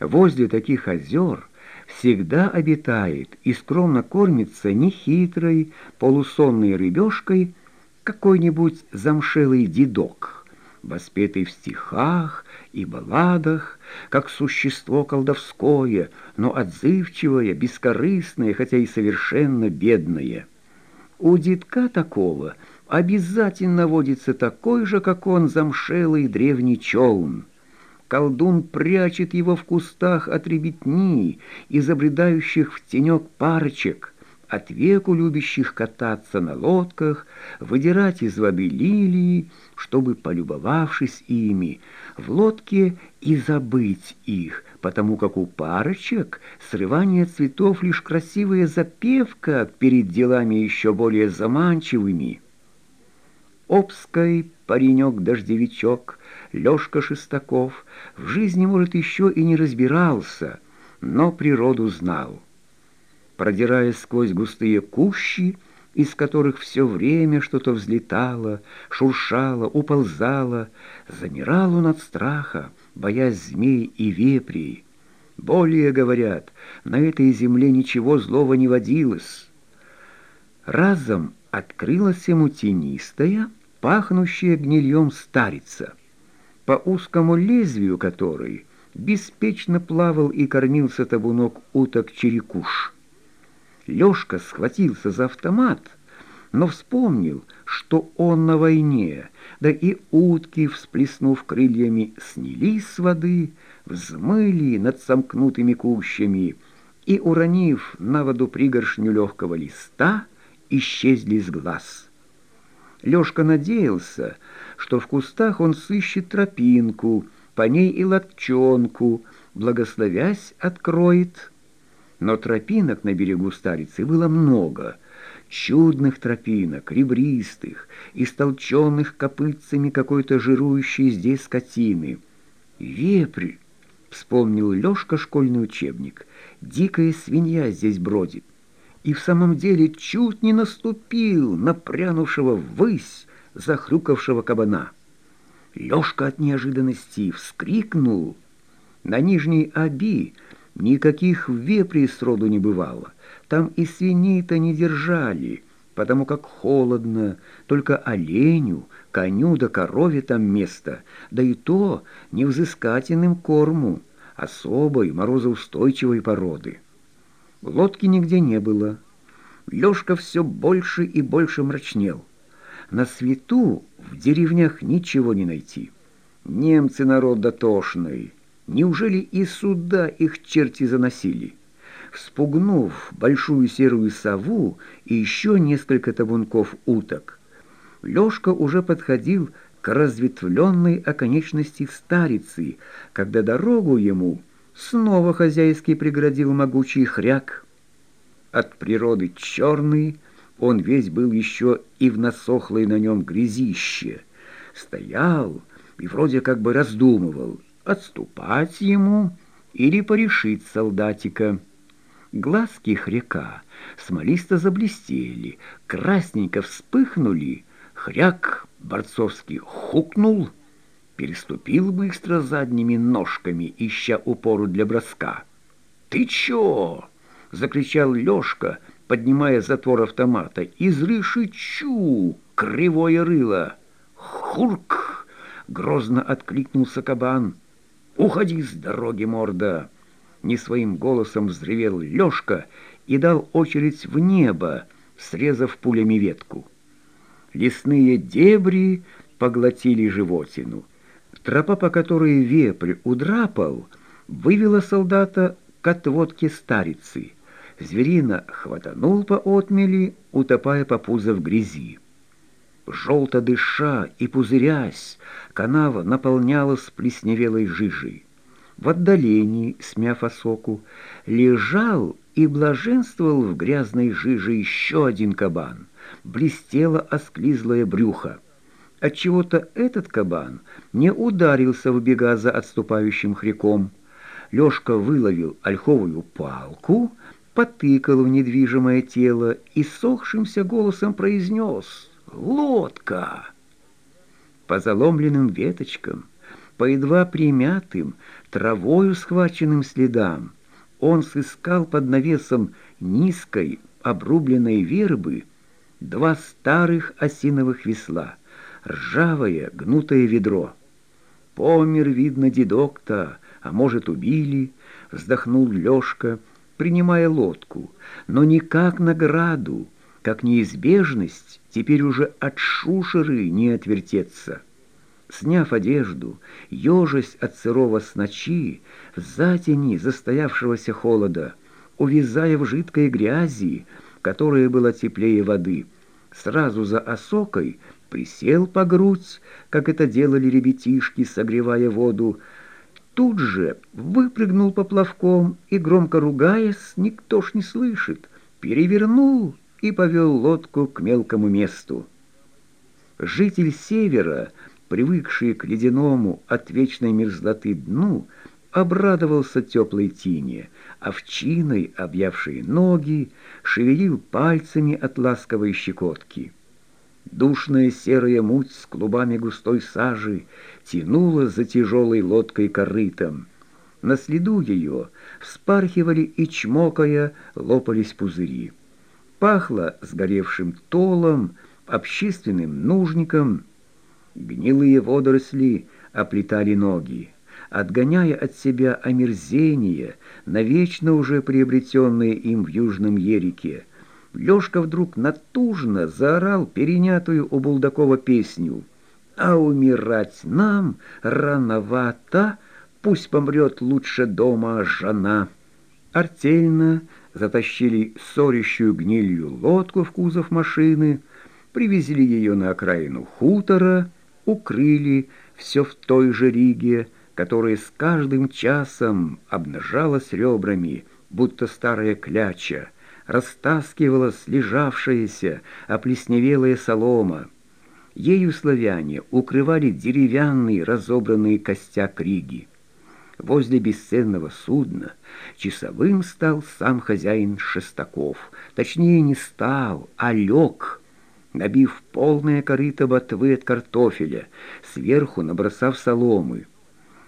Возле таких озер всегда обитает и скромно кормится нехитрой, полусонной рыбешкой какой-нибудь замшелый дедок, воспетый в стихах и балладах, как существо колдовское, но отзывчивое, бескорыстное, хотя и совершенно бедное. У детка такого обязательно водится такой же, как он, замшелый древний челн. Колдун прячет его в кустах от ребятни и забредающих в тенек парочек, от веку любящих кататься на лодках, выдирать из воды лилии, чтобы, полюбовавшись ими, в лодке и забыть их, потому как у парочек срывание цветов лишь красивая запевка перед делами еще более заманчивыми. Обской паренек-дождевичок Лёшка Шестаков в жизни, может, еще и не разбирался, но природу знал. Продираясь сквозь густые кущи, из которых все время что-то взлетало, шуршало, уползало, замирал он от страха, боясь змей и вепрей. Более, говорят, на этой земле ничего злого не водилось. Разом открылась ему тенистая, пахнущая гнильем старица, по узкому лезвию которой беспечно плавал и кормился табунок уток-черекуш. Лёшка схватился за автомат, но вспомнил, что он на войне, да и утки, всплеснув крыльями, снялись с воды, взмыли над сомкнутыми кущами и, уронив на воду пригоршню легкого листа, исчезли с глаз. Лёшка надеялся, что в кустах он сыщет тропинку, по ней и лодчонку, благословясь, откроет. Но тропинок на берегу старицы было много, чудных тропинок, ребристых, истолченных копытцами какой-то жирующей здесь скотины. «Вепрь!» — вспомнил Лёшка школьный учебник. «Дикая свинья здесь бродит» и в самом деле чуть не наступил на прянувшего ввысь захрюкавшего кабана. Лёшка от неожиданности вскрикнул. На нижней оби никаких вепрей сроду не бывало. Там и свиней-то не держали, потому как холодно, только оленю, коню да корове там место, да и то невзыскательным корму, особой морозоустойчивой породы. Лодки нигде не было. Лёшка все больше и больше мрачнел. На свету в деревнях ничего не найти. Немцы народ дотошный. Неужели и сюда их черти заносили? Вспугнув большую серую сову и еще несколько табунков уток, Лёшка уже подходил к разветвленной оконечности старицы, когда дорогу ему снова хозяйский преградил могучий хряк. От природы черный, он весь был еще и в насохлой на нем грязище. Стоял и вроде как бы раздумывал, отступать ему или порешить солдатика. Глазки хряка смолисто заблестели, красненько вспыхнули, хряк борцовский хукнул — переступил быстро задними ножками, ища упору для броска. «Ты чё?» — закричал Лёшка, поднимая затвор автомата. «Изрыши чу! Кривое рыло!» «Хурк!» — грозно откликнулся кабан. «Уходи с дороги, морда!» Не своим голосом взревел Лёшка и дал очередь в небо, срезав пулями ветку. Лесные дебри поглотили животину — Тропа, по которой вепрь удрапал, вывела солдата к отводке старицы. Зверина хватанул по отмели, утопая по пузо в грязи. Желто дыша и пузырясь, канава наполнялась плесневелой жижей. В отдалении, смяв осоку, лежал и блаженствовал в грязной жиже еще один кабан. Блестело осклизлое брюхо. Отчего-то этот кабан не ударился в бега за отступающим хряком. Лёшка выловил ольховую палку, потыкал в недвижимое тело и сохшимся голосом произнес «Лодка!». По заломленным веточкам, по едва примятым, травою схваченным следам. Он сыскал под навесом низкой, обрубленной вербы два старых осиновых весла, ржавое, гнутое ведро. Помер, видно, дедок-то, а может, убили, вздохнул Лёшка, принимая лодку, но не как награду, как неизбежность, теперь уже от шушеры не отвертеться. Сняв одежду, ежась от сырого с ночи, в затени застоявшегося холода, увязая в жидкой грязи, которая была теплее воды, сразу за осокой присел по грудь, как это делали ребятишки, согревая воду, тут же выпрыгнул поплавком и, громко ругаясь, никто ж не слышит, перевернул и повел лодку к мелкому месту. Житель севера, привыкший к ледяному от вечной мерзлоты дну, обрадовался теплой тине, овчиной, объявшей ноги, шевелил пальцами от ласковой щекотки. Душная серая муть с клубами густой сажи тянула за тяжелой лодкой корытом. На следу ее вспархивали и, чмокая, лопались пузыри. Пахло сгоревшим толом, общественным нужником. Гнилые водоросли оплетали ноги, отгоняя от себя омерзение, навечно уже приобретенное им в Южном Ерике. Лёшка вдруг натужно заорал перенятую у Булдакова песню «А умирать нам рановато, пусть помрет лучше дома жена». Артельно затащили ссорящую гнилью лодку в кузов машины, привезли ее на окраину хутора, укрыли все в той же Риге, которая с каждым часом обнажалась ребрами, будто старая кляча, растаскивалась лежавшаяся, оплесневелая солома. Ею славяне укрывали деревянный разобранный костяк Риги. Возле бесценного судна часовым стал сам хозяин Шестаков. Точнее, не стал, а лег, набив полное корыто ботвы от картофеля, сверху набросав соломы.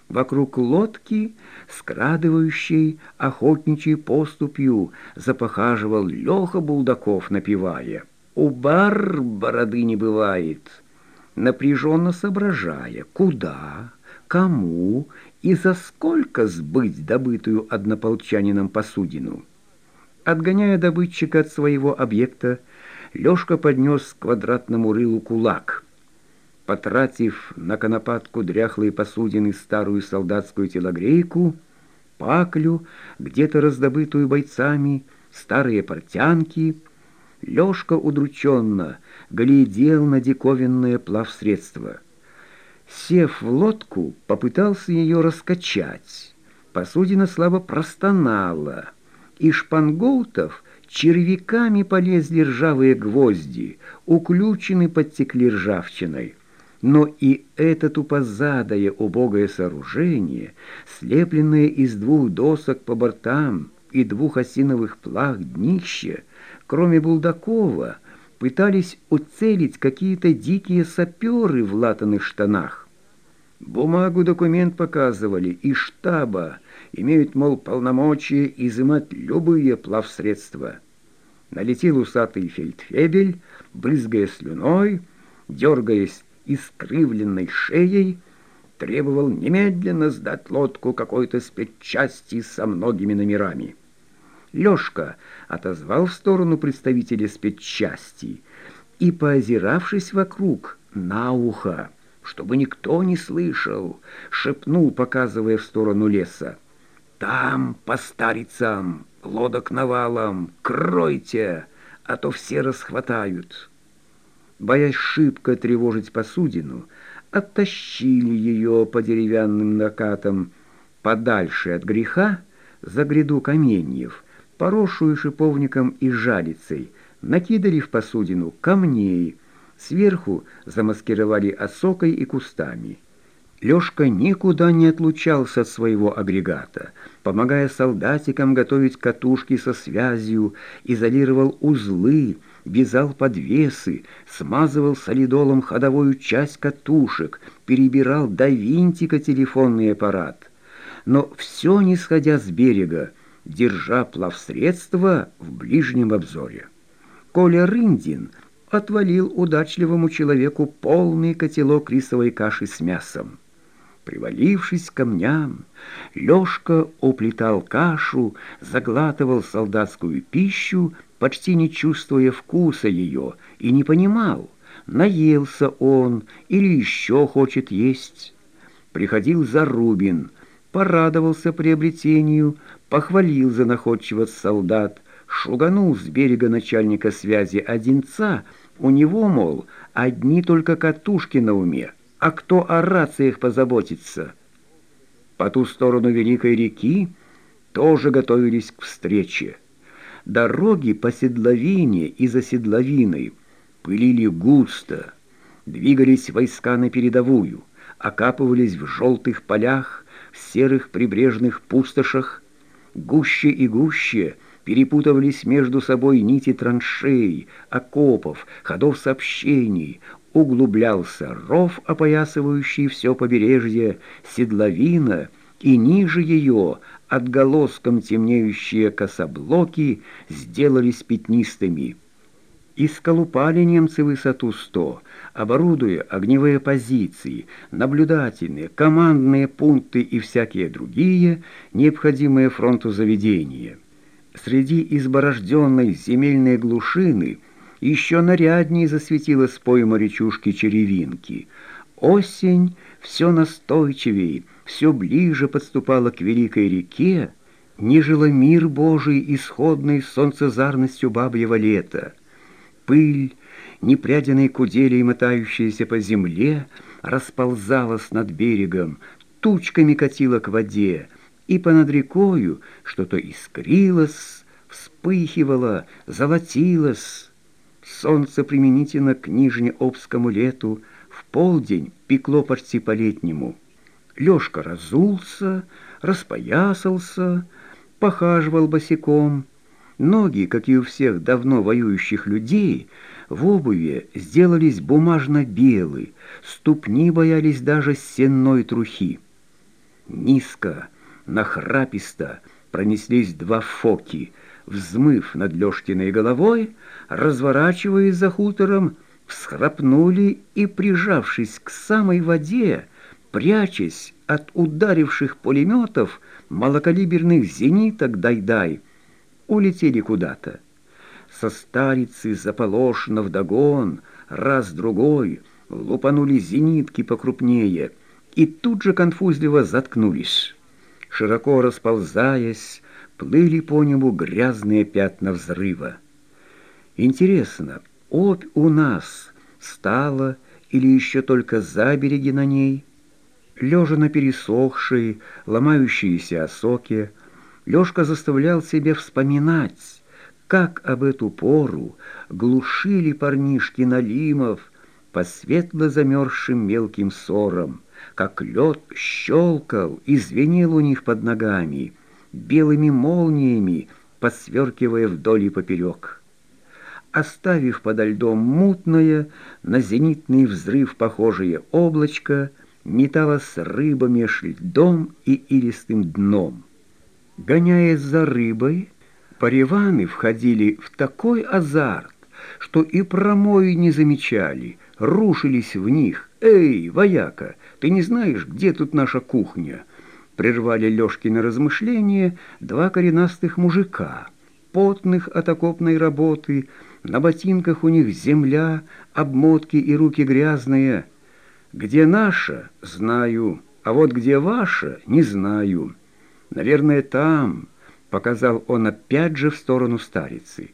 Вокруг лодки, скрадывающей охотничьей поступью, запохаживал Леха Булдаков, напевая «У бар бороды не бывает», напряженно соображая, куда, кому и за сколько сбыть добытую однополчанином посудину. Отгоняя добытчика от своего объекта, Лёшка поднес к квадратному рылу кулак. Потратив на конопатку дряхлые посудины старую солдатскую телогрейку, паклю, где-то раздобытую бойцами, старые портянки, Лёшка удрученно глядел на диковинное плавсредство — Сев в лодку, попытался ее раскачать. Посудина слабо простонала. и шпангоутов червяками полезли ржавые гвозди, уключены подтекли ржавчиной. Но и это тупозадое убогое сооружение, слепленное из двух досок по бортам и двух осиновых плах днища, кроме Булдакова, пытались уцелить какие-то дикие саперы в латаных штанах. Бумагу документ показывали и штаба, имеют, мол, полномочия изымать любые плавсредства. Налетел усатый фельдфебель, брызгая слюной, дергаясь искривленной шеей, требовал немедленно сдать лодку какой-то спецчасти со многими номерами. Лёшка отозвал в сторону представителя спецчасти и, поозиравшись вокруг, на ухо, чтобы никто не слышал, шепнул, показывая в сторону леса. «Там, по старицам, лодок навалом, кройте, а то все расхватают». Боясь шибко тревожить посудину, оттащили ее по деревянным накатам подальше от греха за гряду каменьев, поросшую шиповником и жалицей, накидали в посудину камней, сверху замаскировали осокой и кустами. Лёшка никуда не отлучался от своего агрегата, помогая солдатикам готовить катушки со связью, изолировал узлы, вязал подвесы, смазывал солидолом ходовую часть катушек, перебирал до винтика телефонный аппарат. Но все не сходя с берега, держа плавсредство в ближнем обзоре. Коля Рындин отвалил удачливому человеку полный котелок рисовой каши с мясом. Привалившись к камням, Лёшка уплетал кашу, заглатывал солдатскую пищу, почти не чувствуя вкуса ее, и не понимал, наелся он или еще хочет есть. Приходил Зарубин, порадовался приобретению, похвалил за находчивость солдат, шуганул с берега начальника связи Одинца, у него, мол, одни только катушки на уме а кто о рациях позаботится? По ту сторону Великой реки тоже готовились к встрече. Дороги по седловине и за седловиной пылили густо, двигались войска на передовую, окапывались в желтых полях, в серых прибрежных пустошах, гуще и гуще перепутывались между собой нити траншей, окопов, ходов сообщений, углублялся ров, опоясывающий все побережье, седловина, и ниже ее отголоском темнеющие кособлоки сделались пятнистыми. Исколупали немцы высоту сто, оборудуя огневые позиции, наблюдательные, командные пункты и всякие другие, необходимые фронту заведения. Среди изборожденной земельной глушины – еще наряднее засветилась пойма речушки Черевинки. Осень все настойчивее, все ближе подступала к великой реке, нежила мир Божий исходной солнцезарностью бабьего лета. Пыль, непряденной куделей, мотающаяся по земле, расползалась над берегом, тучками катила к воде, и понад рекою что-то искрилось, вспыхивало, золотилось, Солнце применительно к Нижнеобскому лету в полдень пекло почти по-летнему. Лёшка разулся, распоясался, похаживал босиком. Ноги, как и у всех давно воюющих людей, в обуви сделались бумажно-белы, ступни боялись даже сенной трухи. Низко, нахраписто пронеслись два фоки, взмыв над Лёшкиной головой, разворачиваясь за хутором, всхрапнули и, прижавшись к самой воде, прячась от ударивших пулеметов малокалиберных зениток «Дай-дай», улетели куда-то. Со старицы заполошно вдогон, раз-другой, лупанули зенитки покрупнее и тут же конфузливо заткнулись. Широко расползаясь, плыли по небу грязные пятна взрыва. Интересно, опь у нас стала или еще только забереги на ней? Лежа на пересохшей, ломающейся осоке, Лешка заставлял себя вспоминать, как об эту пору глушили парнишки Налимов по светло замерзшим мелким ссорам, как лед щелкал и звенел у них под ногами, белыми молниями, посверкивая вдоль и поперек оставив подо льдом мутное, на зенитный взрыв похожее облачко, металось рыба меж льдом и илистым дном. Гоняясь за рыбой, пареваны входили в такой азарт, что и промои не замечали, рушились в них. «Эй, вояка, ты не знаешь, где тут наша кухня?» Прервали Лёшкины размышления два коренастых мужика, потных от окопной работы, на ботинках у них земля, обмотки и руки грязные. Где наша, знаю, а вот где ваша, не знаю. Наверное, там, показал он опять же в сторону старицы.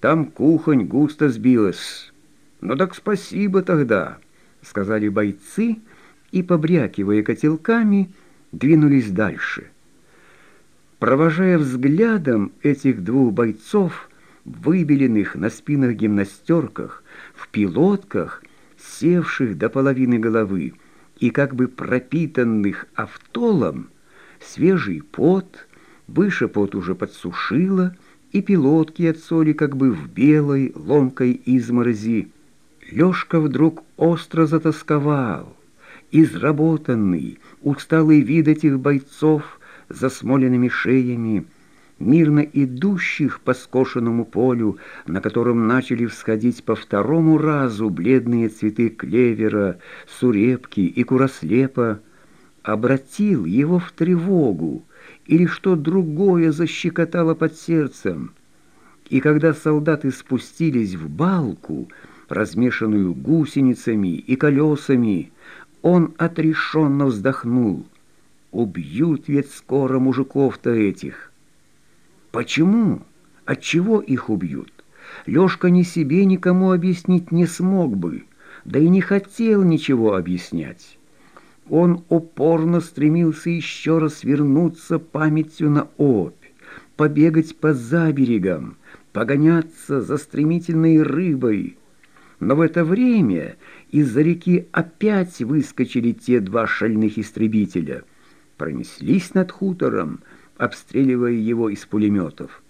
Там кухонь густо сбилась. Ну так спасибо тогда, сказали бойцы и, побрякивая котелками, двинулись дальше. Провожая взглядом этих двух бойцов, выбеленных на спинах гимнастерках, в пилотках, севших до половины головы и как бы пропитанных автолом, свежий пот, выше пот уже подсушило, и пилотки от соли как бы в белой, ломкой изморози. Лёшка вдруг остро затасковал. Изработанный, усталый вид этих бойцов за смоленными шеями, мирно идущих по скошенному полю, на котором начали всходить по второму разу бледные цветы клевера, сурепки и курослепа, обратил его в тревогу, или что другое защекотало под сердцем. И когда солдаты спустились в балку, размешанную гусеницами и колесами, он отрешенно вздохнул. Убьют ведь скоро мужиков-то этих. Почему? Отчего их убьют? Лёшка ни себе, никому объяснить не смог бы, да и не хотел ничего объяснять. Он упорно стремился еще раз вернуться памятью на опь, побегать по заберегам, погоняться за стремительной рыбой. Но в это время из-за реки опять выскочили те два шальных истребителя, пронеслись над хутором, обстреливая его из пулеметов.